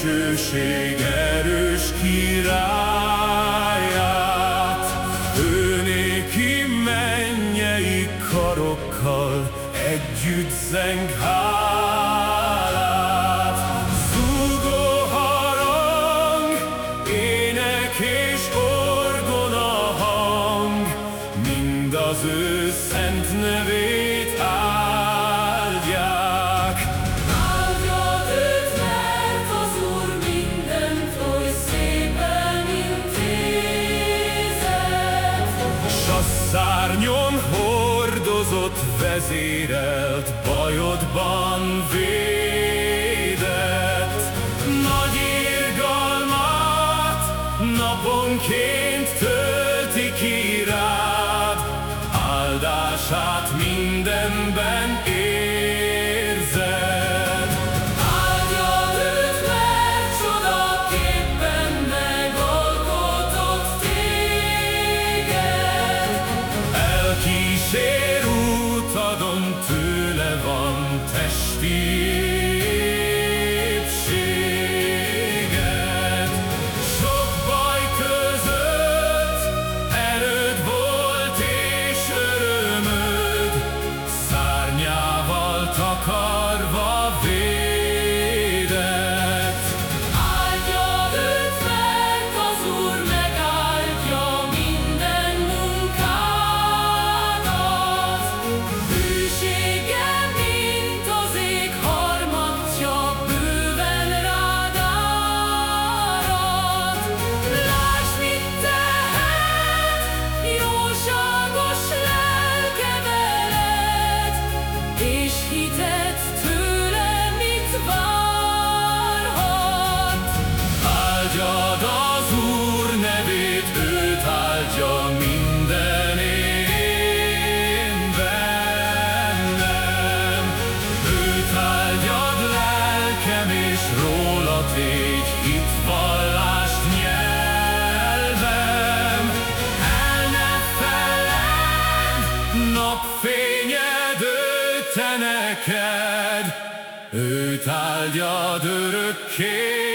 dicsőség erős királyát. Ő néki mennyei karokkal együtt zeng hálát. Zúgó harang, ének és orgona hang, mind az ő szent nevét szárnyon hordozott, vezérelt, bajodban védett. Nagy irgalmat naponként tölti ki rád, áldását mindenben érzed. Espírito. Áldja minden én bennem. Őt áldjad lelkem, és róla tégy nyelvem. El ne feledd, napfényed ő te neked, őt áldjad örökké.